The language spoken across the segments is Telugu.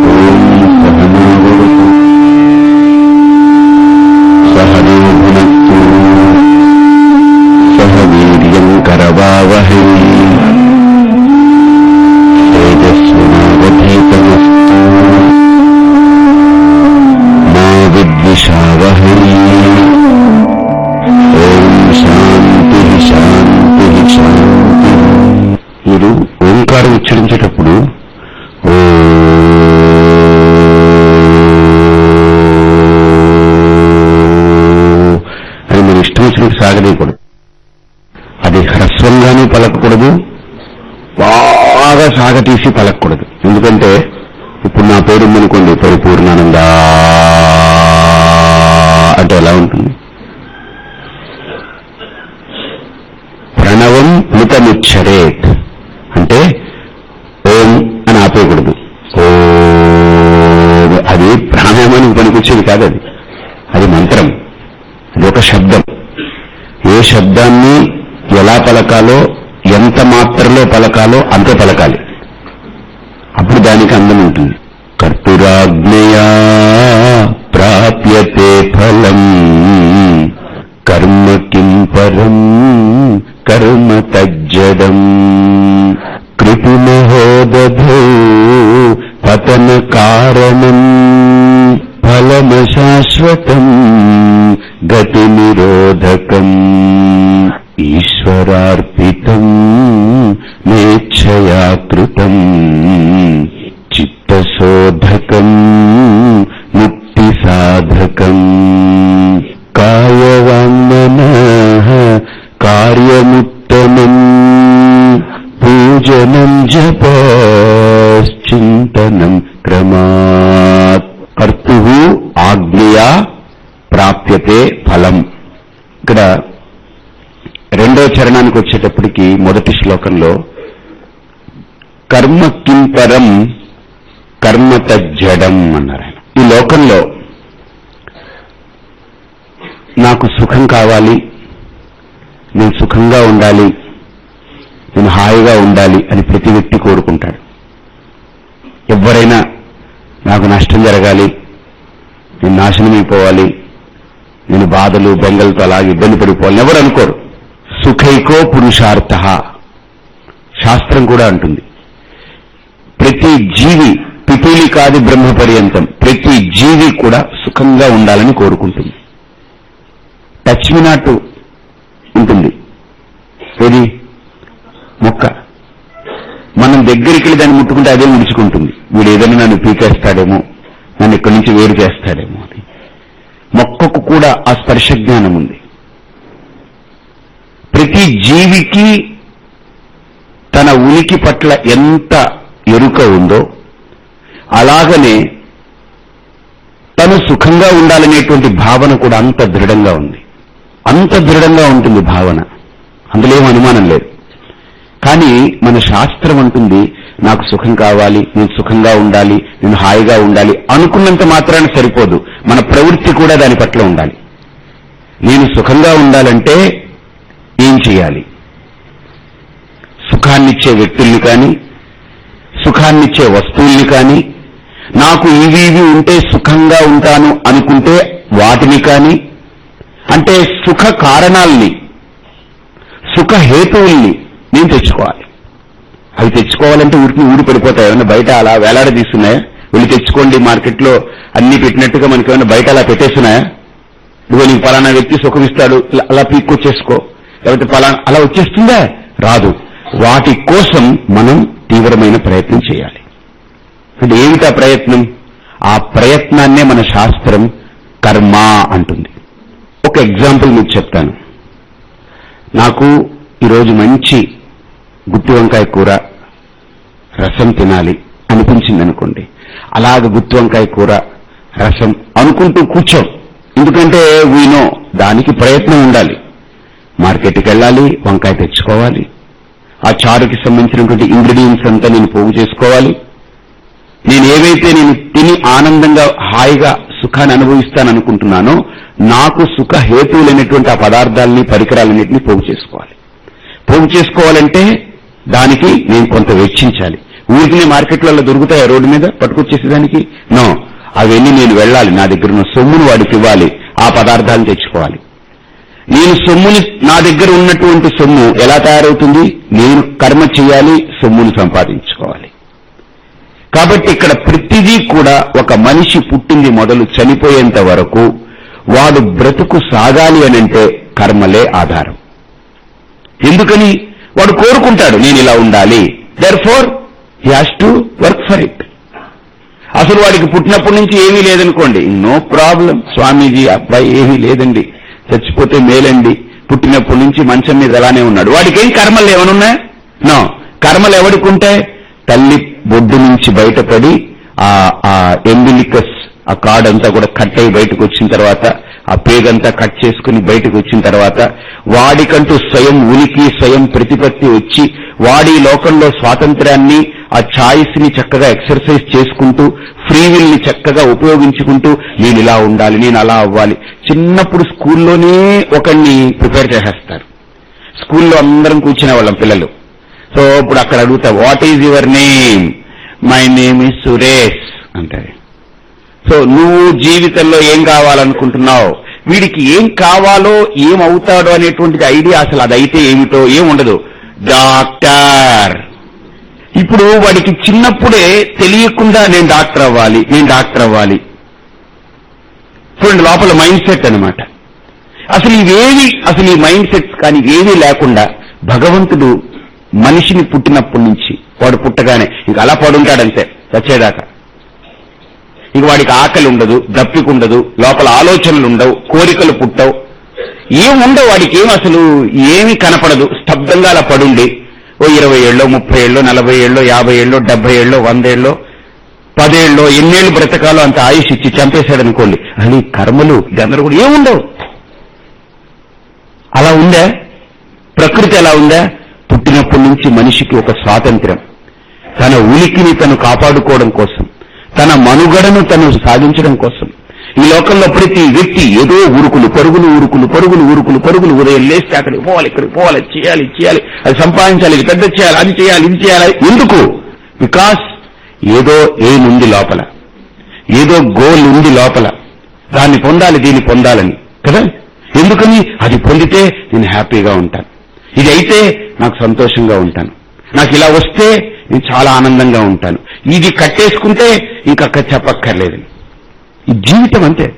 Mm-hmm. సాగదీయకూడదు. అది హ్రస్వంగానూ పలకకూడదు బాగా సాగతీసి పలకకూడదు. ఎందుకంటే ఇప్పుడు నా పేరు ఉందనుకోండి పరిపూర్ణానంద అంటే ఎలా ఉంటుంది? ప్రణవం మితముచ్చరేత్ అంటే ఓం అని ఆపేయకూడదు. ఓ అది ప్రాణాయామానికి పనికొచ్చేది కాదు అది. అది మంత్రం. అది ఒక శబ్దం ఏ శబ్దాన్ని ఎలా పలకాలో ఎంత మాత్రలో పలకాలో అంతే పలకాలి. అప్పుడు దానికి అందం ఉంటుంది. జపశ్చింతనం క్రమాత్. కర్తు ఆజ్ఞయా ప్రాప్యతే ఫలం. ఇక్కడ రెండో చరణానికి వచ్చేటప్పటికి మొదటి శ్లోకంలో కర్మ కింపరం కర్మత జడం అన్నారు ఆయన. ఈ లోకంలో నాకు సుఖం కావాలి నేను సుఖంగా ఉండాలి నేను హాయిగా ఉండాలి అని ప్రతి వ్యక్తి కోరుకుంటాడు. ఎవరైనా నాకు నష్టం జరగాలి నేను నాశనమైపోవాలి నేను బాధలు బెంగలతో అలాగే ఇబ్బంది పడిపోవాలి ఎవరు అనుకోరు. సుఖైకో పురుషార్థ. శాస్త్రం కూడా అంటుంది. ప్రతి జీవి పిపీలి కాదు బ్రహ్మ పర్యంతం ప్రతి జీవి కూడా సుఖంగా ఉండాలని కోరుకుంటుంది. టచ్ మీ ఉంటుంది ఏది? మొక్క. మనం దగ్గరికి వెళ్ళి దాన్ని ముట్టుకుంటే అదే ముడుచుకుంటుంది. వీడు ఏదైనా నన్ను పీకేస్తాడేమో నన్ను ఇక్కడి నుంచి వేరు చేస్తాడేమో అని. మొక్కకు కూడా ఆ స్పర్శ జ్ఞానం ఉంది. ప్రతి జీవికి తన ఉనికి పట్ల ఎంత ఎరుక ఉందో అలాగనే తను సుఖంగా ఉండాలనేటువంటి భావన కూడా అంత దృఢంగా ఉంది. అంత దృఢంగా ఉంటుంది భావన. అందులో ఏం అనుమానం లేదు. కానీ మన శాస్త్రం అంటుంది నాకు సుఖం కావాలి నేను సుఖంగా ఉండాలి నేను హాయిగా ఉండాలి అనుకున్నంత మాత్రాన సరిపోదు. మన ప్రవృత్తి కూడా దాని పట్ల ఉండాలి. నేను సుఖంగా ఉండాలంటే ఏం చేయాలి సుఖాన్నిచ్చే వ్యక్తుల్ని కానీ సుఖాన్నిచ్చే వస్తువుల్ని కానీ నాకు ఇవి ఇవి ఉంటే సుఖంగా ఉంటాను అనుకుంటే వాటిని కానీ అంటే సుఖ కారణాల్ని సుఖ హేతువుల్ని నేను తెచ్చుకోవాలి. అవి తెచ్చుకోవాలంటే ఊరికి ఊడి పడిపోతాయి. ఏమన్నా బయట అలా వేలాడదీస్తున్నాయా వెళ్ళి తెచ్చుకోండి మార్కెట్లో అన్ని పెట్టినట్టుగా మనకి ఏమైనా బయట అలా పెట్టేస్తున్నాయా? ఇదిగో నీకు పలానా వ్యక్తి సుఖం ఇస్తాడు. అలా పీక్కొచ్చేసుకో. లేకపోతే పలానా అలా వచ్చేస్తుందా? రాదు. వాటి కోసం మనం తీవ్రమైన ప్రయత్నం చేయాలి. అంటే ఏమిటా ప్రయత్నం? ఆ ప్రయత్నాన్నే మన శాస్త్రం కర్మ అంటుంది. ఒక ఎగ్జాంపుల్ మీకు చెప్తాను. నాకు ఈరోజు మంచి గుత్తి వంకాయ కూర రసం తినాలి అనిపించింది అనుకోండి అలాగ గుత్తి వంకాయ కూర రసం అనుకుంటూ కూర్చోం. ఎందుకంటే వీనో దానికి ప్రయత్నం ఉండాలి. మార్కెట్కి వెళ్ళాలి వంకాయ తెచ్చుకోవాలి. ఆ చారుకి సంబంధించినటువంటి ఇంగ్రీడియంట్స్ అంతా నేను పోగు చేసుకోవాలి. నేను ఏవైతే నేను తిని ఆనందంగా హాయిగా సుఖాన్ని అనుభవిస్తాననుకుంటున్నానో నాకు సుఖ హేతువులైనటువంటి ఆ పదార్థాలని పరికరాలన్నింటినీ పోగు చేసుకోవాలి. పోగు చేసుకోవాలంటే దానికి నేను కొంత వెచ్చించాలి. ఊరికి మార్కెట్లలో దొరుకుతాయి రోడ్డు మీద? పట్టుకొచ్చేసేదానికి? నో. అవన్నీ నేను వెళ్ళాలి. నా దగ్గర ఉన్న సొమ్మును వాడికి ఇవ్వాలి. ఆ పదార్థాలను తెచ్చుకోవాలి. నేను సొమ్ముని నా దగ్గర ఉన్నటువంటి సొమ్ము ఎలా తయారవుతుంది? నేను కర్మ చేయాలి సొమ్మును సంపాదించుకోవాలి. కాబట్టి ఇక్కడ ప్రతిదీ కూడా ఒక మనిషి పుట్టింది మొదలు చనిపోయేంత వరకు వాడు బ్రతుకు సాగాలి అనంటే కర్మలే ఆధారం. ఎందుకని? వాడు కోరుకుంటాడు నేను ఇలా ఉండాలి. Therefore has to work for it అసలు వాడికి పుట్టినప్పటి నుంచి ఏమీ లేదనుకోండి. నో ప్రాబ్లం స్వామీజీ అబ్బాయి ఏమీ లేదండి. చచ్చిపోతే మేలండి. పుట్టినప్పటి నుంచి మంచం మీద అలానే ఉన్నాడు. వాడికి ఏం కర్మలు ఏమనున్నాయి నో కర్మలు ఎవడికుంటాయి తల్లి బొడ్డు నుంచి బయటపడి ఆ ఎంబిలికస్ ఆ కాడంతా కూడా కట్ అయి బయటకు వచ్చిన తర్వాత ఆ పేగంతా కట్ చేసుకుని బయటకు వచ్చిన తర్వాత వాడికంటూ స్వయం ఉనికి స్వయం ప్రతిపత్తి వచ్చి వాడి లోకంలో స్వాతంత్ర్యాన్ని ఆ ఛాయిస్ని చక్కగా ఎక్సర్సైజ్ చేసుకుంటూ ఫ్రీ విల్ని చక్కగా ఉపయోగించుకుంటూ నేను ఇలా ఉండాలి నేను అలా అవ్వాలి. చిన్నప్పుడు స్కూల్లోనే ఒకరిని ప్రిపేర్ చేసేస్తారు. స్కూల్లో అందరం కూర్చునే వాళ్ళం పిల్లలు. సో ఇప్పుడు అక్కడ అడుగుతా what is your name my name is Suresh అంటారు. సో నువ్వు జీవితంలో ఏం కావాలనుకుంటున్నావు? వీడికి ఏం కావాలో ఏమవుతాడో అనేటువంటిది ఐడియా అసలు అదైతే ఏమిటో ఏం ఉండదు. డాక్టర్! ఇప్పుడు వాడికి చిన్నప్పుడే తెలియకుండా నేను డాక్టర్ అవ్వాలి నేను డాక్టర్ అవ్వాలి. చూడండి లోపల మైండ్ సెట్ అనమాట అసలు ఇవేవి అసలు ఈ మైండ్ సెట్స్ కానీ ఏమీ లేకుండా భగవంతుడు మనిషిని పుట్టినప్పటి నుంచి వాడు పుట్టగానే ఇంక అలా పడుంటాడంతే చచ్చేదాకా. ఇంక వాడికి ఆకలి ఉండదు దప్పిక ఉండదు లోపల ఆలోచనలు ఉండవు కోరికలు పుట్టవు. ఏముండవు వాడికి ఏం అసలు ఏమీ కనపడదు. స్తబ్దంగా అలా పడుండి. ఓ ఇరవై ఏళ్ళో ముప్పై ఏళ్ళో నలభై ఏళ్ళో యాభై ఏళ్ళో డెబ్బై ఏళ్ళో వందేళ్ళో పదేళ్ళో ఎన్నేళ్ళు బ్రతకాలో అంత ఆయుష్ ఇచ్చి చంపేశాడనుకోండి. అని కర్మలు గందరగోళం ఏముండవు అలా ఉందా? ప్రకృతి ఎలా ఉందా? పుట్టినప్పటి నుంచి మనిషికి ఒక స్వాతంత్ర్యం. తన ఉనికిని తను కాపాడుకోవడం కోసం. తన మనుగడను తను సాధించడం కోసం. ఈ లోకంలో ప్రతి వ్యక్తి ఏదో ఉరుకులు పరుగులు ఉరుకులు పరుగులు ఉరుకులు పరుగులు ఉదయం లేస్తే అక్కడికి పోవాలి ఇక్కడికి పోవాలి చేయాలి చేయాలి అది సంపాదించాలి ఇది పెద్ద చేయాలి అది చేయాలి ఇది చేయాలి. ఎందుకు? బికాస్ ఏదో ఏం ఉంది లోపల. ఏదో గోల్ ఉంది లోపల. దాన్ని పొందాలి దీన్ని పొందాలని. కదా? ఎందుకని? అది పొందితే నేను హ్యాపీగా ఉంటాను. ఇది అయితే నాకు సంతోషంగా ఉంటాను. నాకు ఇలా వస్తే నేను చాలా ఆనందంగా ఉంటాను. ఇది కట్టేసుకుంటే ఇంకక్క చెప్పక్కర్లేదు. జీవితం అంతే.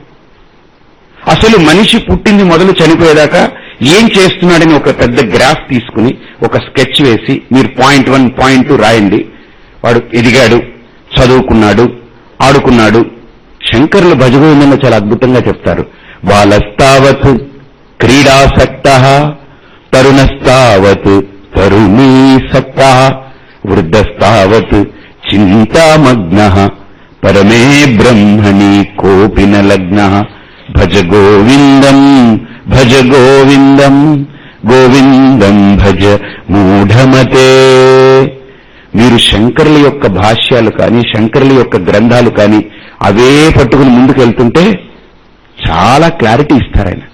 అసలు మనిషి పుట్టింది మొదలు చనిపోయేదాకా ఏం చేస్తున్నాడని ఒక పెద్ద గ్రాఫ్ తీసుకుని ఒక స్కెచ్ వేసి మీరు పాయింట్ వన్ పాయింట్ టూ రాయండి. వాడు ఎదిగాడు చదువుకున్నాడు ఆడుకున్నాడు. శంకర్లు భజగోవిందంలో చాలా అద్భుతంగా చెప్తారు. బాలస్తావత్ క్రీడాసక్త తరుణస్తావత్ తరుణీసక్త. వృద్ధస్తావత్ చింతామగ్న. పరమే బ్రహ్మణి కోపిన లగ్న భజ గోవిందం భజ గోవిందం గోవిందం భజ మూఢమతే. మీరు శంకరుల యొక్క భాష్యాలు కానీ శంకరుల యొక్క గ్రంథాలు కానీ అవే పట్టుకుని ముందుకెళ్తుంటే చాలా క్లారిటీ ఇస్తారు ఆయన.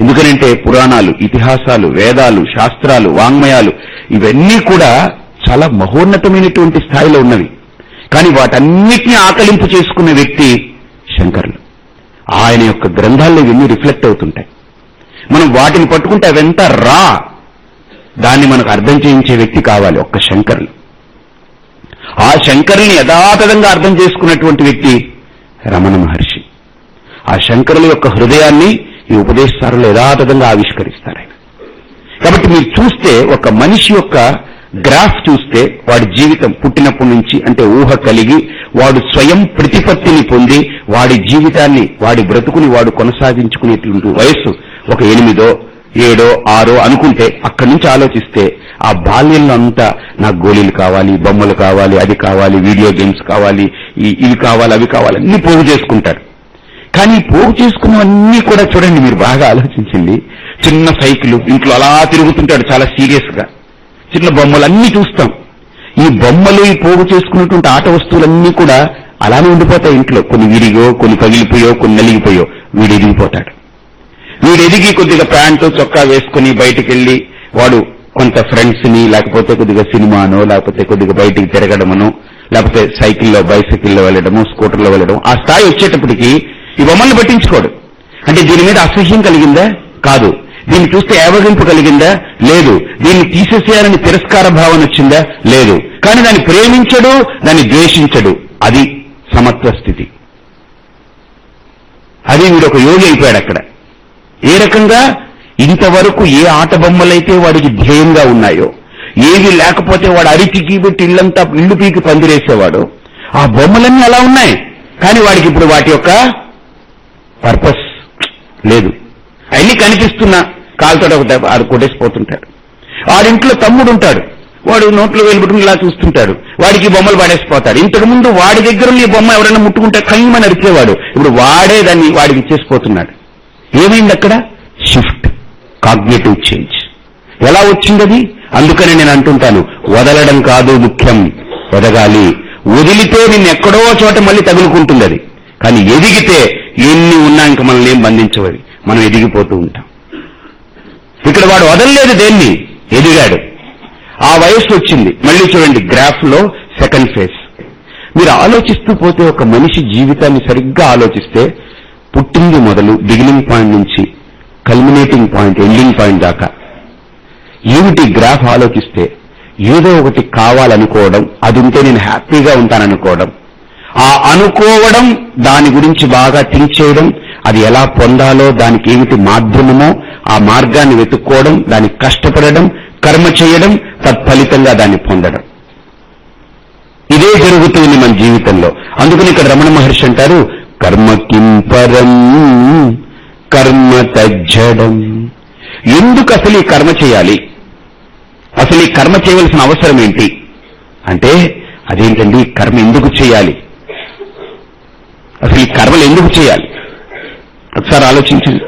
ఎందుకనంటే పురాణాలు ఇతిహాసాలు వేదాలు శాస్త్రాలు వాంగ్మయాలు ఇవన్నీ కూడా చాలా మహోన్నతమైనటువంటి స్థాయిలో ఉన్నవి. కానీ వాటన్నిటినీ ఆకలింపు చేసుకున్న వ్యక్తి శంకరులు. ఆయన యొక్క గ్రంథాల్లో ఇవన్నీ రిఫ్లెక్ట్ అవుతుంటాయి. మనం వాటిని పట్టుకుంటే అవెంత రా? దాన్ని మనకు అర్థం చేయించే వ్యక్తి కావాలి ఒక్క శంకరులు. ఆ శంకరుని యథాతథంగా అర్థం చేసుకున్నటువంటి వ్యక్తి రమణ మహర్షి. ఆ శంకరుల యొక్క హృదయాన్ని ఈ ఉపదేశారులు యథాతథంగా ఆవిష్కరిస్తారు ఆయన. కాబట్టి మీరు చూస్తే ఒక మనిషి యొక్క గ్రాఫ్ చూస్తే వాడి జీవితం పుట్టినప్పటి నుంచి అంటే ఊహ కలిగి వాడు స్వయం ప్రతిపత్తిని పొంది వాడి జీవితాన్ని వాడి బ్రతుకుని వాడు కొనసాగించుకునేటువంటి వయస్సు ఒక ఎనిమిదో ఏడో ఆరో అనుకుంటే అక్కడి నుంచి ఆలోచిస్తే ఆ బాల్యంలో అంతా నాకు గోళీలు కావాలి బొమ్మలు కావాలి అది కావాలి వీడియో గేమ్స్ కావాలి ఇవి కావాలి అవి కావాలి అన్ని పోగు చేసుకుంటారు. కానీ పోగు చేసుకున్నవన్నీ కూడా చూడండి మీరు బాగా ఆలోచించింది చిన్న సైకిల్ ఇంట్లో అలా తిరుగుతుంటాడు చాలా సీరియస్గా చిన్న బొమ్మలన్నీ చూస్తాం. ఈ బొమ్మలు ఈ పోగు చేసుకున్నటువంటి ఆట వస్తువులన్నీ కూడా అలానే ఉండిపోతాయి ఇంట్లో. కొన్ని విరిగో కొన్ని పగిలిపోయో కొన్ని నలిగిపోయో. వీడు ఎదిగిపోతాడు. వీడు ఎదిగి కొద్దిగా ప్యాంటు చొక్కా వేసుకుని బయటికి వెళ్ళి వాడు కొంత ఫ్రెండ్స్ని లేకపోతే కొద్దిగా సినిమానో లేకపోతే కొద్దిగా బయటికి తిరగడమనో లేకపోతే సైకిల్లో బైసైకిల్లో వెళ్ళడము స్కూటర్లో వెళ్ళడం ఆ స్థాయి వచ్చేటప్పటికి ఈ బొమ్మల్ని పట్టించుకోడు. అంటే దీని మీద అసహ్యం కలిగిందా? కాదు. దీన్ని చూస్తే ఏవగింపు కలిగిందా? లేదు. దీన్ని తీసేసేయాలని తిరస్కార భావన వచ్చిందా? లేదు. కానీ దాన్ని ప్రేమించడు దాన్ని ద్వేషించడు. అది సమత్వ స్థితి. అది వీడు ఒక యోగి అయిపోయాడు అక్కడ. ఏ రకంగా? ఇంతవరకు ఏ ఆట బొమ్మలైతే వాడికి ధ్యేయంగా ఉన్నాయో ఏవి లేకపోతే వాడు అరిచికి పెట్టి ఇల్లంతా ఇల్లు పీకి పందిరేసేవాడు ఆ బొమ్మలన్నీ అలా ఉన్నాయి. కానీ వాడికి ఇప్పుడు వాటి యొక్క పర్పస్ లేదు. అన్ని కనిపిస్తున్నా. కాలుతో ఒక ఆడు కొట్టేసిపోతుంటాడు ఆడింట్లో తమ్ముడు ఉంటాడు. వాడు నోట్లో వెళ్ళిపెట్టుకుని ఇలా చూస్తుంటాడు. వాడికి బొమ్మలు పాడేసిపోతాడు ఇంతకుముందు వాడి దగ్గర ఈ బొమ్మ ఎవరైనా ముట్టుకుంటే కయ్యమని అరిచేవాడు ఇప్పుడు వాడే దాన్ని వాడికి ఇచ్చేసిపోతున్నాడు ఏమైంది అక్కడ? షిఫ్ట్ కాగ్నేటివ్ చేంజ్ ఎలా వచ్చిందది అందుకని నేను అంటుంటాను వదలడం కాదు ముఖ్యం. ఎదగాలి వదిలితే నిన్ను ఎక్కడో చోట మళ్ళీ తగులుకుంటుంది అది. కానీ ఎదిగితే ఎన్ని ఉన్నా ఇంక మనల్ని ఏం బంధించవది మనం ఎదిగిపోతూ ఉంటాం. ఇక్కడ వాడు వదలలేదు దేన్ని? ఎదిగాడు. ఆ వయస్సు వచ్చింది. మళ్ళీ చూడండి గ్రాఫ్లో సెకండ్ ఫేజ్ మీరు ఆలోచిస్తూ పోతే ఒక మనిషి జీవితాన్ని సరిగ్గా ఆలోచిస్తే పుట్టింది మొదలు బిగినింగ్ పాయింట్ నుంచి కల్మినేటింగ్ పాయింట్ ఎండింగ్ పాయింట్ దాకా. ఏమిటి గ్రాఫ్ ఆలోచిస్తే? ఏదో ఒకటి కావాలనుకోవడం అది ఉంటే నేను హ్యాపీగా ఉంటాననుకోవడం. ఆ అనుకోవడం దాని గురించి బాగా థింక్ చేయడం అది ఎలా పొందాలో దానికి ఏమిటి మాధ్యమమో ఆ మార్గాన్ని వెతుక్కోవడం దానికి కష్టపడడం కర్మ చేయడం తత్ఫలితంగా దాన్ని పొందడం. ఇదే జరుగుతుంది మన జీవితంలో. అందుకని ఇక్కడ రమణ మహర్షి అంటారు కర్మ కింపరం కర్మ తజ్జడం. ఎందుకు అసలు ఈ కర్మ చేయాలి? అసలు ఈ కర్మ చేయవలసిన అవసరం ఏంటి? అంటే అదేంటండి కర్మ ఎందుకు చేయాలి? అసలు ఈ కర్మలు ఎందుకు చేయాలి? ఒకసారి ఆలోచించండి.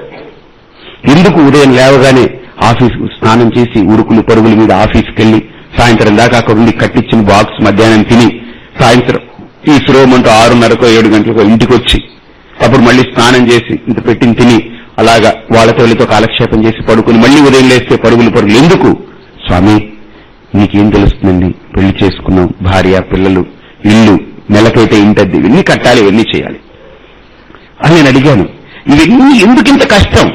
ఎందుకు ఉదయం లేవగానే ఆఫీస్ స్నానం చేసి ఉరుకులు పరుగుల మీద ఆఫీస్కి వెళ్ళి సాయంత్రం దాకా అక్కడ ఉండి కట్టించిన బాక్స్ మధ్యాహ్నం తిని సాయంత్రం ఈ శ్రోమంటూ ఆరున్నరకో ఏడు గంటలకో ఇంటికి వచ్చి అప్పుడు మళ్ళీ స్నానం చేసి ఇంత పెట్టిన తిని అలాగా వాళ్ళతో వీళ్ళతో కాలక్షేపం చేసి పడుకుని మళ్ళీ ఉదయం లేస్తే పరుగులు పరుగులు. ఎందుకు? స్వామి నీకేం తెలుస్తుందండి? పెళ్ళి చేసుకున్నాం భార్య పిల్లలు ఇల్లు నెలకైతే ఇంటద్ది ఇవన్నీ కట్టాలి ఇవన్నీ చేయాలి? అని నేను అడిగాను. ఇవన్నీ ఎందుకింత కష్టం?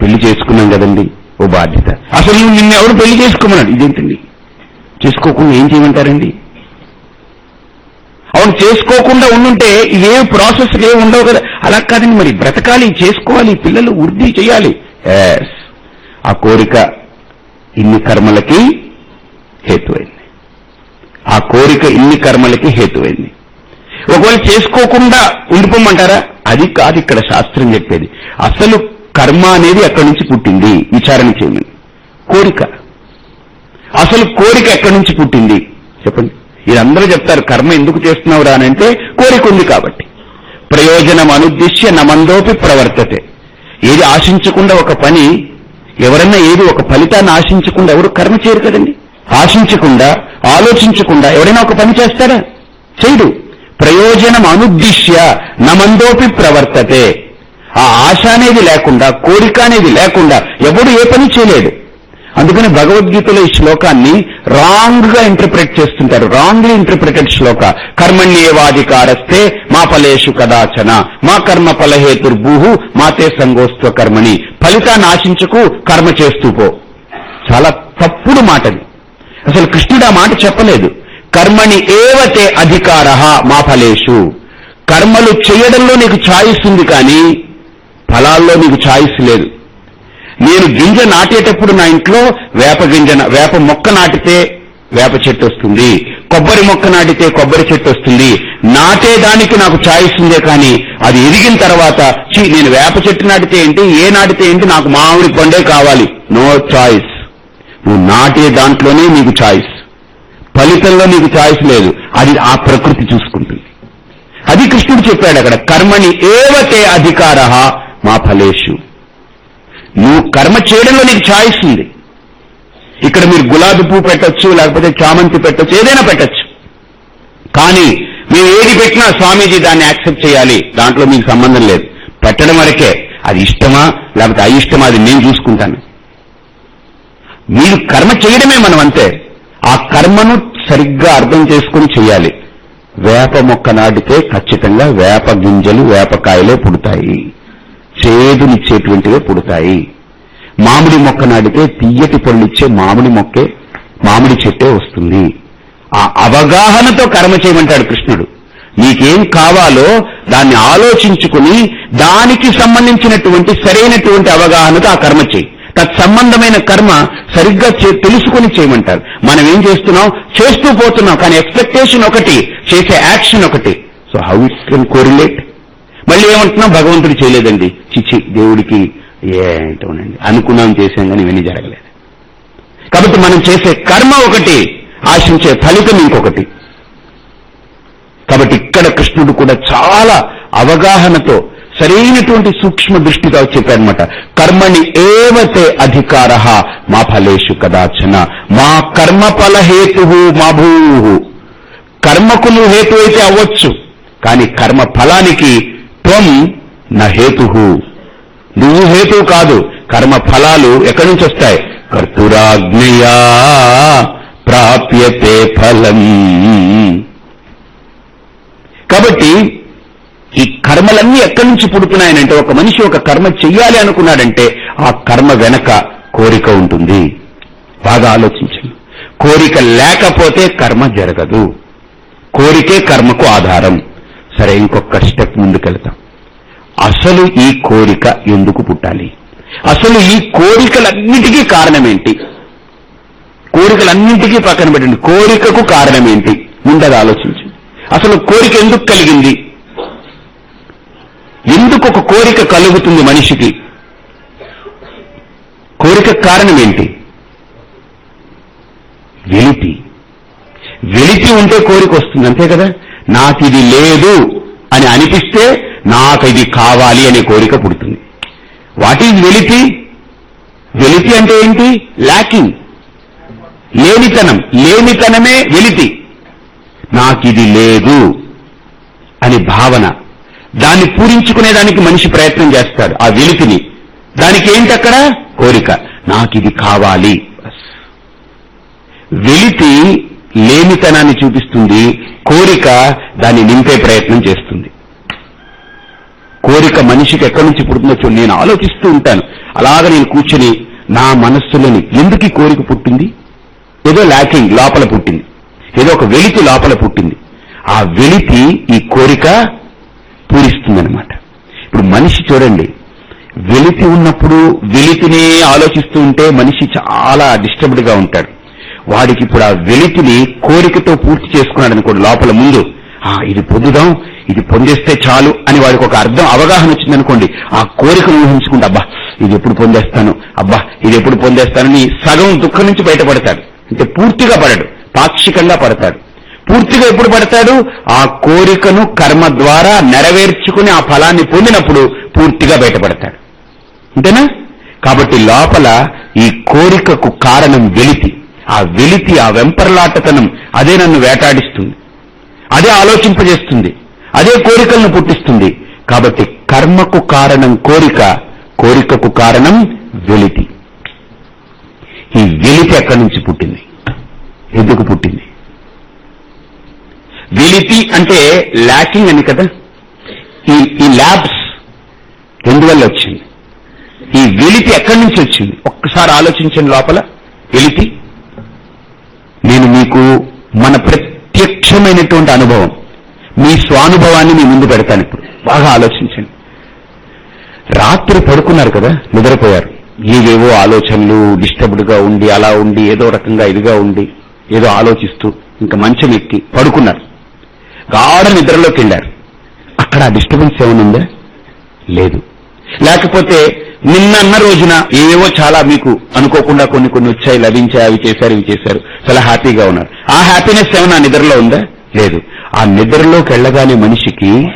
పెళ్ళి చేసుకున్నాం కదండి ఓ బాధ్యత. అసలు నువ్వు నిన్ను ఎవరు పెళ్ళి చేసుకోమన్నాడు? ఇదేంటండి? చేసుకోకుండా ఏం చేయమంటారండి? అవును చేసుకోకుండా ఉండుంటే ఇవే ప్రాసెస్ ఏ ఉండవు కదా. అలా కాదండి మరి బ్రతకాలి చేసుకోవాలి పిల్లలు వృద్ధి చేయాలి. ఆ కోరిక ఇన్ని కర్మలకి హేతువైంది. ఆ కోరిక ఇన్ని కర్మలకి హేతువైంది. ఒకవేళ చేసుకోకుండా ఉండిపోమంటారా? అది కాదు ఇక్కడ శాస్త్రం చెప్పేది. అసలు కర్మ అనేది ఎక్కడి నుంచి పుట్టింది? విచారణ చేయమని. కోరిక. అసలు కోరిక ఎక్కడి నుంచి పుట్టింది? చెప్పండి. ఇదందరూ చెప్తారు కర్మ ఎందుకు చేస్తున్నావు రానంటే కోరిక ఉంది కాబట్టి. ప్రయోజనం అనుద్దిశ్య నమందోపి ప్రవర్తతే. ఏది ఆశించకుండా ఒక పని ఎవరన్నా ఏది ఒక ఫలితాన్ని ఆశించకుండా ఎవరు కర్మ చేయరు కదండి? ఆశించకుండా ఆలోచించకుండా ఎవరైనా ఒక పని చేస్తారా? చేయడు ప్రయోజనం అనుద్దిశ్య నమందోపి ప్రవర్తతే. ఆ ఆశ అనేది లేకుండా కోరిక అనేది లేకుండా ఎవడు ఏ పని చేయలేడు. అందుకని భగవద్గీతలో ఈ శ్లోకాన్ని రాంగ్గా ఇంటర్ప్రిట్ చేస్తుంటారు. రాంగ్లీ ఇంటర్ప్రిటెడ్ శ్లోక. కర్మణ్యేవాధికారస్తే మా ఫలేషు కదాచన. మా కర్మ ఫలహేతుర్భూహు మాతే సంగోస్త్వ కర్మని ఫలితాన్ని ఆశించకు కర్మ చేస్తూ పో. చాలా తప్పుడు మాటది. అసలు కృష్ణుడు ఆ మాట చెప్పలేదు. కర్మని ఏవతే అధికార మా ఫలేషు. కర్మలు చేయడంలో నీకు ఛాయిస్ ఉంది కానీ ఫలాల్లో నీకు ఛాయిస్ లేదు. నేను గింజ నాటేటప్పుడు నా ఇంట్లో వేప గింజ వేప మొక్క నాటితే వేప చెట్టు వస్తుంది. కొబ్బరి మొక్క నాటితే కొబ్బరి చెట్టు వస్తుంది. నాటేదానికి నాకు ఛాయిస్ ఉందే కానీ అది ఎదిగిన తర్వాత చీ నేను వేప చెట్టు నాటితే ఏంటి ఏ నాటితే ఏంటి నాకు మామిడి పండే కావాలి. నో చాయిస్ నువ్వు నాటే దాంట్లోనే నీకు ఛాయిస్. ఫలితంలో నీకు ఛాయిస్ లేదు. అది ఆ ప్రకృతి చూసుకుంటుంది. అది కృష్ణుడు చెప్పాడు అక్కడ కర్మని ఏవతే అధికార మా ఫలేషు. నువ్వు కర్మ చేయడంలో నీకు ఛాయిస్ ఉంది. ఇక్కడ మీరు గులాబీ పువ్వు పెట్టొచ్చు లేకపోతే చామంతి పెట్టొచ్చు ఏదైనా పెట్టచ్చు. కానీ మేము ఏది పెట్టినా స్వామీజీ దాన్ని యాక్సెప్ట్ చేయాలి. దాంట్లో మీకు సంబంధం లేదు. పెట్టడం వరకే. అది ఇష్టమా లేకపోతే అయిష్టమా అది నేను చూసుకుంటాను. మీరు కర్మ చేయడమే మనం అంతే. ఆ కర్మను సరిగ్గా అర్థం చేసుకుని చేయాలి. వేప మొక్క నాటితే ఖచ్చితంగా వేప గింజలు వేపకాయలే పుడతాయి. చేదునిచ్చేటువంటివే పుడతాయి. మామిడి మొక్క నాటితే తీయటి పళ్ళిచ్చే మామిడి మొక్కే మామిడి చెట్టే వస్తుంది. ఆ అవగాహనతో కర్మ చేయమంటాడు కృష్ణుడు. నీకేం కావాలో దాన్ని ఆలోచించుకుని దానికి సంబంధించినటువంటి సరైనటువంటి అవగాహనతో ఆ కర్మ చేయి. తత్సంబంధమైన కర్మ సరిగ్గా తెలుసుకుని చేయమంటారు మనం ఏం చేస్తున్నాం? చేస్తూ పోతున్నాం కానీ ఎక్స్పెక్టేషన్ ఒకటి చేసే యాక్షన్ ఒకటి. So how it can correlate? మళ్ళీ ఏమంటున్నాం భగవంతుడు చేయలేదండి. చిచ్చి దేవుడికి ఏంటోనండి అనుకున్నాం చేశాం కానీ ఇవన్నీ జరగలేదు. కాబట్టి మనం చేసే కర్మ ఒకటి ఆశించే ఫలితం ఇంకొకటి. కాబట్టి ఇక్కడ కృష్ణుడు కూడా చాలా అవగాహనతో సరైనటువంటి సూక్ష్మ దృష్టిగా చెప్పారనమాట కర్మని ఏవతే అధికార మా ఫలేషు కదాచన. మా కర్మ ఫలహేతు మా భూ కర్మకు నువ్వు హేతు అయితే అవ్వచ్చు. కానీ కర్మ ఫలానికి త్వం నా హేతు. నువ్వు హేతు కాదు కర్మ ఫలాలు ఎక్కడి నుంచి వస్తాయి? కర్తురాజ్ఞయా ప్రాప్యతే ఫలం. కాబట్టి ఈ కర్మలన్నీ ఎక్కడి నుంచి పుడుతున్నాయనంటే ఒక మనిషి ఒక కర్మ చెయ్యాలి అనుకున్నాడంటే ఆ కర్మ వెనక కోరిక ఉంటుంది. బాగా ఆలోచించండి. కోరిక లేకపోతే కర్మ జరగదు. కోరికే కర్మకు ఆధారం. సరే ఇంకొక స్టెప్ ముందుకెళ్తాం. అసలు ఈ కోరిక ఎందుకు పుట్టాలి? అసలు ఈ కోరికలన్నిటికీ కారణమేంటి? కోరికలన్నింటికీ పక్కన పెట్టండి. కోరికకు కారణమేంటి? ముందది ఆలోచించు. అసలు కోరిక ఎందుకు కలిగింది? ఎందుకు ఒక కోరిక కలుగుతుంది మనిషికి? కోరిక కారణం ఏంటి వెలితి. వెలితి ఉంటే కోరిక వస్తుంది అంతే కదా? నాకు ఇది లేదు అని అనిపిస్తే నాకు ఇది కావాలి అనే కోరిక పుడుతుంది. వాట్ ఈజ్ వెలితి? వెలితి అంటే ఏంటి? లాకింగ్ లేనితనం. లేనితనమే వెలితి. నాకిది లేదు అని భావన. దాన్ని పూరించుకునేదానికి మనిషి ప్రయత్నం చేస్తాడు ఆ వెలితిని. దానికి ఏంటక్కడ కోరిక. నాకిది కావాలి. వెలితి లేనితనాన్ని చూపిస్తుంది. కోరిక దాన్ని నింపే ప్రయత్నం చేస్తుంది. కోరిక మనిషికి ఎక్కడి నుంచి పుడుతుందో చూడు. నేను ఆలోచిస్తూ ఉంటాను. అలాగ నేను కూర్చొని నా మనస్సులోని ఎందుకు ఈ కోరిక పుట్టింది? ఏదో లాకింగ్ లోపల పుట్టింది. ఏదో ఒక వెలితి లోపల పుట్టింది. ఆ వెలితి ఈ కోరిక పూరిస్తుందనమాట ఇప్పుడు మనిషి చూడండి. వెలితి ఉన్నప్పుడు వెలితినే ఆలోచిస్తూ ఉంటే మనిషి చాలా డిస్టర్బ్డ్గా ఉంటాడు. వాడికి ఇప్పుడు ఆ వెలితిని కోరికతో పూర్తి చేసుకున్నాడు అనుకోండి లోపల ముందు. ఆ ఇది పొందుదాం ఇది పొందేస్తే చాలు అని వాడికి ఒక అర్థం అవగాహన వచ్చిందనుకోండి ఆ కోరికను ఊహించుకుంటే అబ్బా ఇది ఎప్పుడు పొందేస్తాను అబ్బా ఇది ఎప్పుడు పొందేస్తానని సగం దుఃఖం నుంచి బయటపడతాడు. అంటే పూర్తిగా పడడు పాక్షికంగా పడతాడు. పూర్తిగా ఎప్పుడు పడతాడు? ఆ కోరికను కర్మ ద్వారా నెరవేర్చుకుని ఆ ఫలాన్ని పొందినప్పుడు పూర్తిగా బయటపడతాడు. అంతేనా? కాబట్టి లోపల ఈ కోరికకు కారణం వెలితి. ఆ వెలితి ఆ వెంపర్లాటతనం అదే నన్ను వేటాడిస్తుంది. అదే ఆలోచింపజేస్తుంది. అదే కోరికలను పుట్టిస్తుంది. కాబట్టి కర్మకు కారణం కోరిక కోరికకు కారణం వెలితి. ఈ వెలితి ఎక్కడి నుంచి పుట్టింది? ఎందుకు పుట్టింది? వెలితి అంటే ల్యాకింగ్ అని కదా? ఈ ఈ ల్యాబ్స్ ఎందువల్ల వచ్చింది? ఈ వెలితి ఎక్కడి నుంచి వచ్చింది? ఒక్కసారి ఆలోచించిన లోపల. వెలితి. నేను మీకు మన ప్రత్యక్షమైనటువంటి అనుభవం మీ స్వానుభవాన్ని మీ ముందు పెడతాను ఇప్పుడు. బాగా ఆలోచించండి. రాత్రి పడుకున్నారు కదా నిద్రపోయారు. ఏవేవో ఆలోచనలు డిస్టర్బ్డ్గా ఉండి అలా ఉండి ఏదో రకంగా ఇదిగా ఉండి ఏదో ఆలోచిస్తూ ఇంకా మంచం ఎక్కి పడుకున్నారు. గాఢ నిద్రలోకి వెళ్ళారు. అక్కడ ఆ డిస్టర్బెన్స్ ఏమనుందా లేదు. లేకపోతే నిన్నన్న రోజున ఏవేవో చాలా మీకు అనుకోకుండా కొన్ని కొన్ని వచ్చాయి లభించాయి అవి చేశారు ఇవి చేశారు. చాలా హ్యాపీగా ఉన్నారు. ఆ హ్యాపీనెస్ ఏమన్నా నిద్రలో ఉందా? లేదు. ఆ నిద్రలోకి వెళ్ళగానే మనిషికి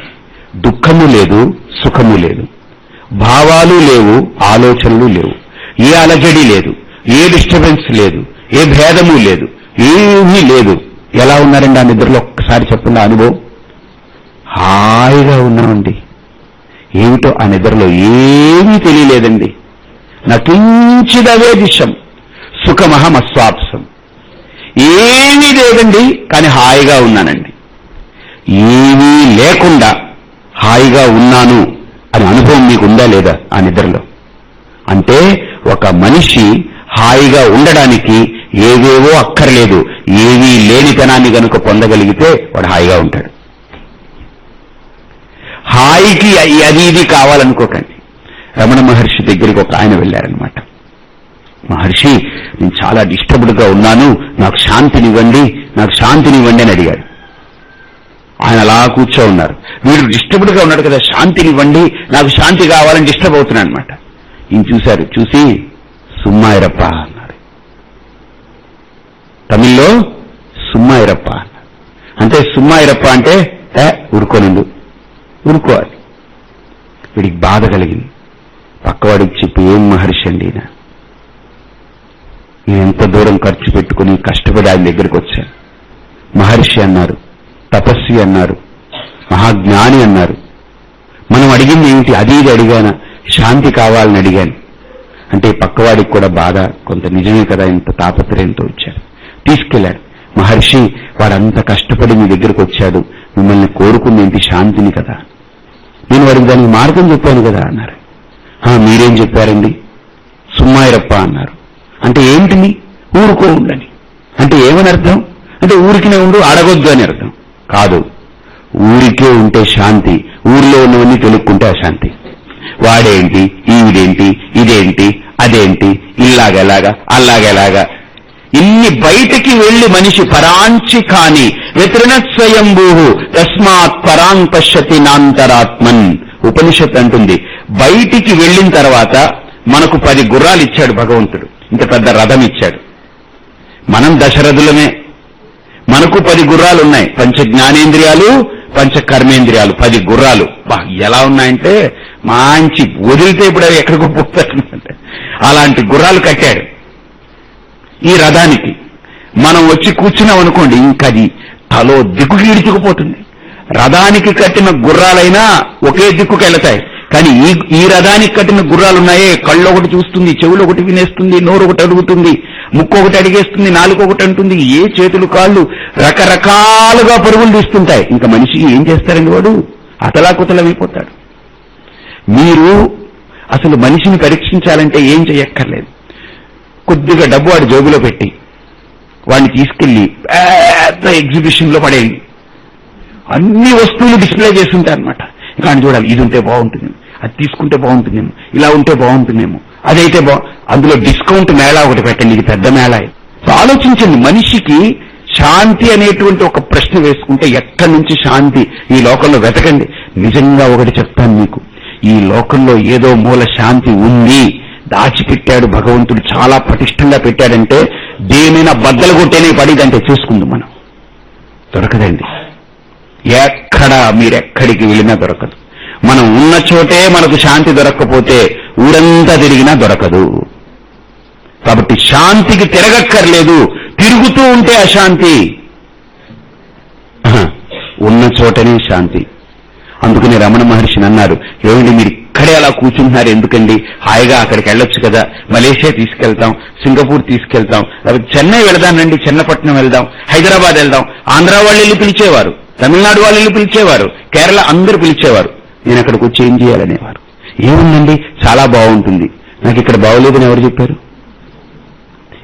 దుఃఖము లేదు సుఖము లేదు. భావాలు లేవు ఆలోచనలు లేవు. ఏ అలజడి లేదు ఏ డిస్టర్బెన్స్ లేదు ఏ భేదము లేదు ఏమీ లేదు. ఎలా ఉన్నారండి ఆ నిద్రలో? ఒక్కసారి చెప్పండి అనుభవం. హాయిగా ఉన్నామండి. ఏమిటో ఆ నిద్రలో ఏమీ తెలియలేదండి. నకించిదవే దిశం సుఖమహమస్వాప్సం ఏమీ లేదండి కానీ హాయిగా ఉన్నానండి. ఏమీ లేకుండా హాయిగా ఉన్నాను అని అనుభవం మీకు ఉందా లేదా ఆ నిద్రలో? అంటే ఒక మనిషి హాయిగా ఉండడానికి ఏవేవో అక్కర్లేదు. ఏవీ లేనితనాన్ని గనుక పొందగలిగితే వాడు హాయిగా ఉంటాడు. హాయికి అది ఇది కావాలనుకోకండి. రమణ మహర్షి దగ్గరికి ఒక ఆయన వెళ్ళారనమాట మహర్షి నేను చాలా డిస్టర్బ్డ్గా ఉన్నాను నాకు శాంతినివ్వండి నాకు శాంతినివ్వండి అని అడిగాడు ఆయన అలా కూర్చో ఉన్నారు. వీడు డిస్టర్బ్డ్గా ఉన్నాడు కదా శాంతినివ్వండి నాకు శాంతి కావాలని డిస్టర్బ్ అవుతున్నాను అనమాట ఈయన చూశారు చూసి సుమ్మాయిరప్ప అన్నారు తమిళ్ళో సుమ్మాయిరప్ప అన్నారు అంటే సుమ్మాయిరప్ప అంటే ఊరుకోనిందు. ఊరుకోవాలి. వీడికి బాధ కలిగింది. పక్కవాడికి చెప్పి ఏం మహర్షి అండి ఈయన? ఎంత దూరం ఖర్చు పెట్టుకుని కష్టపడి ఆయన దగ్గరికి వచ్చాను మహర్షి అన్నారు తపస్వి అన్నారు మహాజ్ఞాని అన్నారు. మనం అడిగింది ఏమిటి? అది ఇది అడిగానా? శాంతి కావాలని అడిగాను. అంటే పక్కవాడికి కూడా బాధ కొంత నిజమే కదా ఇంత తాపత్రయంతో వచ్చాడు. తీసుకెళ్ళాడు మహర్షి వాడంత కష్టపడి మీ దగ్గరకు వచ్చాడు. మిమ్మల్ని కోరుకుందేంటి శాంతిని కదా. నేను వారికి దానికి మార్గం చెప్పాను కదా అన్నారు. మీరేం చెప్పారండి? సుమ్మాయిరప్ప అన్నారు. అంటే ఏంటిని ఊరుకో ఉండని. అంటే ఏమని అర్థం? అంటే ఊరికినే ఉండు అడగొద్దు అని అర్థం. కాదు. ఊరికే ఉంటే శాంతి ఊరిలో ఉన్నవన్నీ తెలుక్కుంటే అశాంతి. వాడేంటి? ఈవిడేంటి? ఇదేంటి? అదేంటి? ఇల్లాగెలాగా అల్లాగెలాగా ఇన్ని బయటికి వెళ్ళి మనిషి పరాంచి కాని వ్యతిరణ స్వయంభూహు తస్మాత్ పరాం పశ్యతి నాంతరాత్మన్ ఉపనిషత్ అంటుంది. బయటికి వెళ్ళిన తర్వాత మనకు పది గుర్రాలు ఇచ్చాడు భగవంతుడు. ఇంత పెద్ద రథం ఇచ్చాడు. మనం దశరథులమే. మనకు పది గుర్రాలు ఉన్నాయి. పంచ జ్ఞానేంద్రియాలు పంచ కర్మేంద్రియాలు పది గుర్రాలు. ఎలా ఉన్నాయంటే మంచి వదిలితే ఇప్పుడు అవి ఎక్కడికో పోతాయంటే అలాంటి గుర్రాలు కట్టాడు. ఈ రథానికి మనం వచ్చి కూర్చున్నాం అనుకోండి ఇంకది తలో దిక్కుకి ఇడుచుకుపోతుంది రథానికి కట్టిన గుర్రాలైనా ఒకే దిక్కుకి వెళతాయి. కానీ ఈ ఈ రథానికి కట్టిన గుర్రాలున్నాయే కళ్ళు ఒకటి చూస్తుంది చెవులు ఒకటి వినేస్తుంది నోరు ఒకటి అడుగుతుంది ముక్కు ఒకటి అడిగేస్తుంది నాలుగు ఒకటి అంటుంది ఏ చేతులు కాళ్ళు రకరకాలుగా పరుగులు తీస్తుంటాయి. ఇంకా మనిషి ఏం చేస్తారండి వాడు? అతలాకుతలమైపోతాడు. మీరు అసలు మనిషిని పరీక్షించాలంటే ఏం చేయక్కర్లేదు కొద్దిగా డబ్బు వాడి జోబులో పెట్టి వాడిని తీసుకెళ్ళి పెద్ద ఎగ్జిబిషన్లో పడేయండి. అన్ని వస్తువులు డిస్ప్లే చేస్తుంటారనమాట కానీ చూడాలి ఇది ఉంటే బాగుంటుంది అది తీసుకుంటే బాగుంటుందేమో ఇలా ఉంటే బాగుంటుందేమో అదైతే బా అందులో డిస్కౌంట్ మేళా ఒకటి పెట్టండి ఇది పెద్ద మేళా ఆలోచించండి మనిషికి శాంతి అనేటువంటి ఒక ప్రశ్న వేసుకుంటే ఎక్కడి నుంచి శాంతి ఈ లోకంలో వెతకండి. నిజంగా ఒకటి చెప్తాను మీకు ఈ లోకంలో ఏదో మూల శాంతి ఉంది. దాచిపెట్టాడు భగవంతుడు చాలా పటిష్టంగా పెట్టాడంటే దేనైనా బద్దలు కొట్టేనే పడిదంటే చూసుకుందాం మనం. దొరకదండి. ఎక్కడ మీరెక్కడికి వెళ్ళినా దొరకదు. మనం ఉన్న చోటే మనకు శాంతి దొరక్కపోతే ఊరంతా తిరిగినా దొరకదు. కాబట్టి శాంతికి తిరగక్కర్లేదు. తిరుగుతూ ఉంటే అశాంతి. ఉన్న చోటనే శాంతి. అందుకని రమణ మహర్షిని అన్నారు ఏమిటి మీరు అక్కడే అలా కూర్చుంటున్నారు. ఎందుకండి? హాయిగా అక్కడికి వెళ్ళొచ్చు కదా. మలేషియా తీసుకెళ్తాం సింగపూర్ తీసుకెళ్తాం లేకపోతే చెన్నై వెళదానండి చెన్నపట్నం వెళ్దాం హైదరాబాద్ వెళ్దాం. ఆంధ్ర వాళ్ళు వెళ్ళి పిలిచేవారు తమిళనాడు వాళ్ళు వెళ్ళి పిలిచేవారు కేరళ అందరూ పిలిచేవారు. నేను అక్కడికి వచ్చి ఏం చేయాలనేవారు. ఏముందండి? చాలా బాగుంటుంది. నాకు ఇక్కడ బాగులేదని ఎవరు చెప్పారు?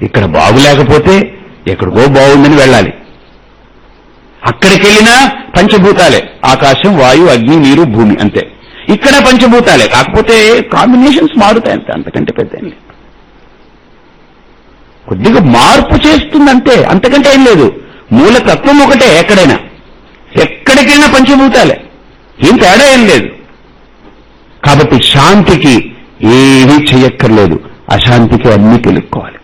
ఇక్కడ బాగులేకపోతే ఎక్కడికో బాగుందని వెళ్ళాలి. అక్కడికి వెళ్ళినా పంచభూతాలే. ఆకాశం వాయు అగ్ని నీరు భూమి అంతే. ఇక్కడ పంచభూతాలే. కాకపోతే కాంబినేషన్స్ మారుతాయి అంతే అంతకంటే పెద్ద కొద్దిగా మార్పు చేస్తుందంటే అంతకంటే ఏం లేదు. మూలతత్వం ఒకటే ఎక్కడైనా. ఎక్కడికెళ్ళినా పంచభూతాలే. ఏం తేడా ఏం లేదు. కాబట్టి శాంతికి ఏమీ చెయ్యక్కర్లేదు. అశాంతికి అన్నీ తెలుక్కోవాలి.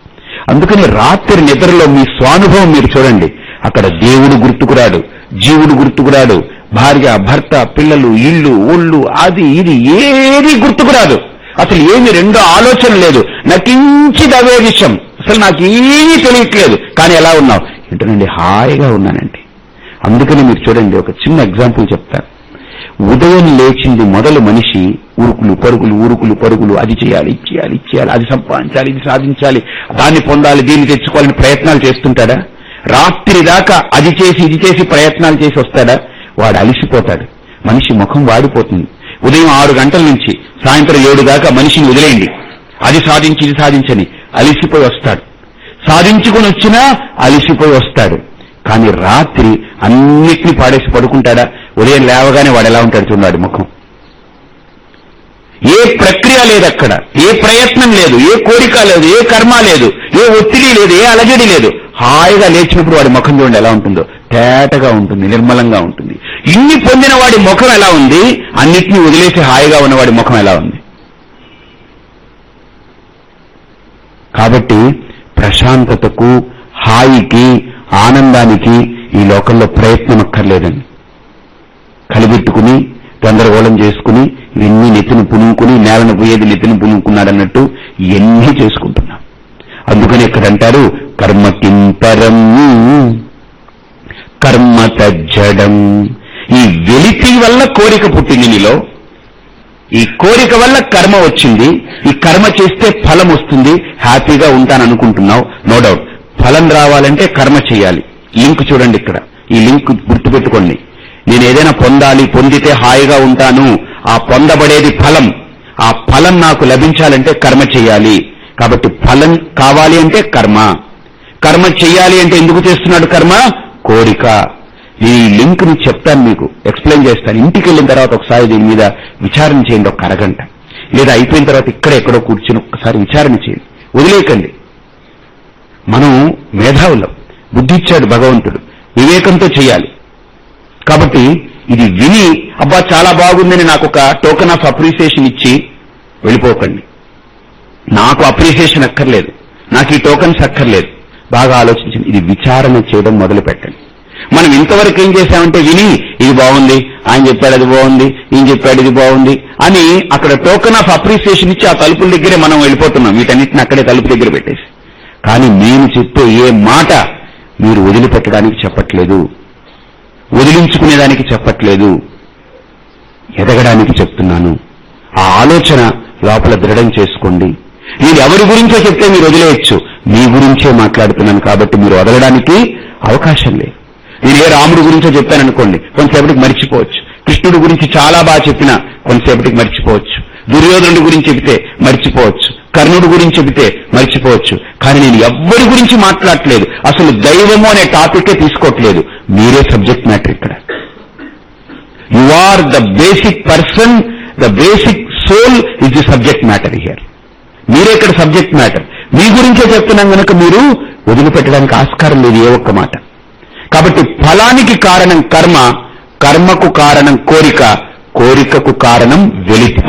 అందుకని రాత్రి నిద్రలో మీ స్వానుభవం మీరు చూడండి. అక్కడ దేవుడు గుర్తుకురాడు జీవుడు గుర్తుకురాడు భార్య భర్త పిల్లలు ఇల్లు ఒళ్ళు అది ఇది ఏది గుర్తుకురాదు. అసలు ఏమి రెండో ఆలోచన లేదు. నటించిది అవే విషయం అసలు నాకు ఏమీ తెలియట్లేదు. కానీ ఎలా ఉన్నావు? ఏంటనండి హాయిగా ఉన్నానండి. అందుకని మీరు చూడండి ఒక చిన్న ఎగ్జాంపుల్ చెప్తాను. ఉదయం లేచింది మొదలు మనిషి ఉరుకులు పరుగులు ఉరుకులు పరుగులు అది చేయాలి ఇది చేయాలి ఇది చేయాలి అది సంపాదించాలి ఇది సాధించాలి దాన్ని పొందాలి దీన్ని తెచ్చుకోవాలని ప్రయత్నాలు చేస్తుంటాడా? రాత్రి దాకా అది చేసి ఇది చేసి ప్రయత్నాలు చేసి వస్తాడా? వాడు అలిసిపోతాడు. మనిషి ముఖం వాడిపోతుంది. ఉదయం ఆరు గంటల నుంచి సాయంత్రం ఏడు దాకా మనిషిని వదిలేయండి. అది సాధించి ఇది సాధించని అలిసిపోయి వస్తాడు. సాధించుకుని వచ్చినా అలిసిపోయి వస్తాడు. కానీ రాత్రి అన్నిటినీ పాడేసి పడుకుంటాడా? ఉదయం లేవగానే వాడు ఎలా ఉంటాడు చూడాడు ముఖం. ఏ ప్రక్రియ లేదు అక్కడ. ఏ ప్రయత్నం లేదు. ఏ కోరిక లేదు. ఏ కర్మ లేదు. ఏ ఒత్తిడి లేదు. ఏ అలజడి లేదు. హాయిగా లేచినప్పుడు వాడి ముఖం చూడండి ఎలా ఉంటుందో. తేటగా ఉంటుంది. నిర్మలంగా ఉంటుంది. ఇన్ని పొందిన వాడి ముఖం ఎలా ఉంది? అన్నిటినీ వదిలేసి హాయిగా ఉన్నవాడి ముఖం ఎలా ఉంది? కాబట్టి ప్రశాంతతకు హాయికి ఆనందానికి ఈ లోకంలో ప్రయత్నం అక్కర్లేదండి. కలిపెట్టుకుని గందరగోళం చేసుకుని ఇవన్నీ నెత్తిని పునుకుని నేలను పోయేది నెత్తిని పునుకున్నాడన్నట్టు ఇవన్నీ చేసుకుంటున్నాం. అందుకని ఇక్కడ అంటారు కర్మ కింపరం కర్మ తజ్జడం. ఈ వెలితి వల్ల కోరిక పుట్టింది నీలో. ఈ కోరిక వల్ల కర్మ వచ్చింది. ఈ కర్మ చేస్తే ఫలం వస్తుంది. హ్యాపీగా ఉంటాననుకుంటున్నావు. No doubt. ఫలం రావాలంటే కర్మ చేయాలి. లింక్ చూడండి ఇక్కడ. ఈ లింక్ గుర్తుపెట్టుకోండి. నేను ఏదైనా పొందాలి పొందితే హాయిగా ఉంటాను. ఆ పొందబడేది ఫలం. ఆ ఫలం నాకు లభించాలంటే కర్మ చేయాలి. కాబట్టి ఫలం కావాలి అంటే కర్మ. కర్మ చేయాలి అంటే ఎందుకు చేస్తున్నాడు కర్మ? కోరిక. ఈ లింక్ని చెప్తాను మీకు. ఎక్స్ప్లెయిన్ చేస్తాను. ఇంటికి వెళ్ళిన తర్వాత ఒకసారి దీని మీద విచారణ చేయండి. ఒక అరగంట. లేదా అయిపోయిన తర్వాత ఇక్కడ ఎక్కడో కూర్చుని ఒకసారి విచారణ చేయండి. వదిలేకండి మనం మేధావులం. బుద్ధి ఇచ్చాడు భగవంతుడు. వివేకంతో చేయాలి. కాబట్టి ఇది విని అబ్బా చాలా బాగుందని నాకు ఒక టోకెన్ ఆఫ్ అప్రిసియేషన్ ఇచ్చి వెళ్ళిపోకండి. నాకు అప్రిసియేషన్ అక్కర్లేదు. నాకు ఈ టోకన్స్ అక్కర్లేదు. బాగా ఆలోచించండి. ఇది విచారణ చేయడం మొదలు పెట్టండి మనం ఇంతవరకు ఏం చేశామంటే విని ఇది బాగుంది ఆయన చెప్పాడు అది బాగుంది ఈయన చెప్పాడు ఇది బాగుంది అని అక్కడ టోకెన్ ఆఫ్ అప్రిసియేషన్ ఇచ్చి ఆ తలుపుల దగ్గరే మనం వెళ్ళిపోతున్నాం. వీటన్నిటిని అక్కడే తలుపు దగ్గర పెట్టేసి. కానీ నేను చెప్పే ఏ మాట మీరు వదిలిపెట్టడానికి చెప్పట్లేదు. వదిలించుకునేదానికి చెప్పట్లేదు. ఎదగడానికి చెప్తున్నాను. ఆ ఆలోచన లోపల దృఢం చేసుకోండి. నేను ఎవరి గురించో చెప్తే మీరు వదిలేయచ్చు. మీ గురించే మాట్లాడుతున్నాను కాబట్టి మీరు వదలడానికి అవకాశం లేదు. నేను ఏ రాముడు గురించో చెప్పాననుకోండి కొంతసేపటికి మర్చిపోవచ్చు. కృష్ణుడు గురించి చాలా బాగా చెప్పినా కొంతసేపటికి మర్చిపోవచ్చు. దుర్యోధనుడి గురించి చెబితే మర్చిపోవచ్చు. కర్ణుడు గురించి చెబితే మర్చిపోవచ్చు. కానీ నేను ఎవ్వరి గురించి మాట్లాడట్లేదు. అసలు దైవము అనే టాపికే తీసుకోవట్లేదు. మీరే సబ్జెక్ట్ మ్యాటర్ ఇక్కడ. You are the basic person the basic soul is the subject matter here మీరే ఇక్కడ సబ్జెక్ట్ మ్యాటర్ మీ గురించే చెప్తున్నాం కనుక మీరు వదిలిపెట్టడానికి ఆస్కారం లేదు ఏ ఒక్క మాట. కాబట్టి ఫలానికి కారణం కర్మ కర్మకు కారణం కోరిక కోరికకు కారణం వెలితి.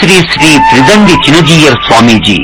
श्री श्री त्रिदंग चिनजीयर स्वामी जी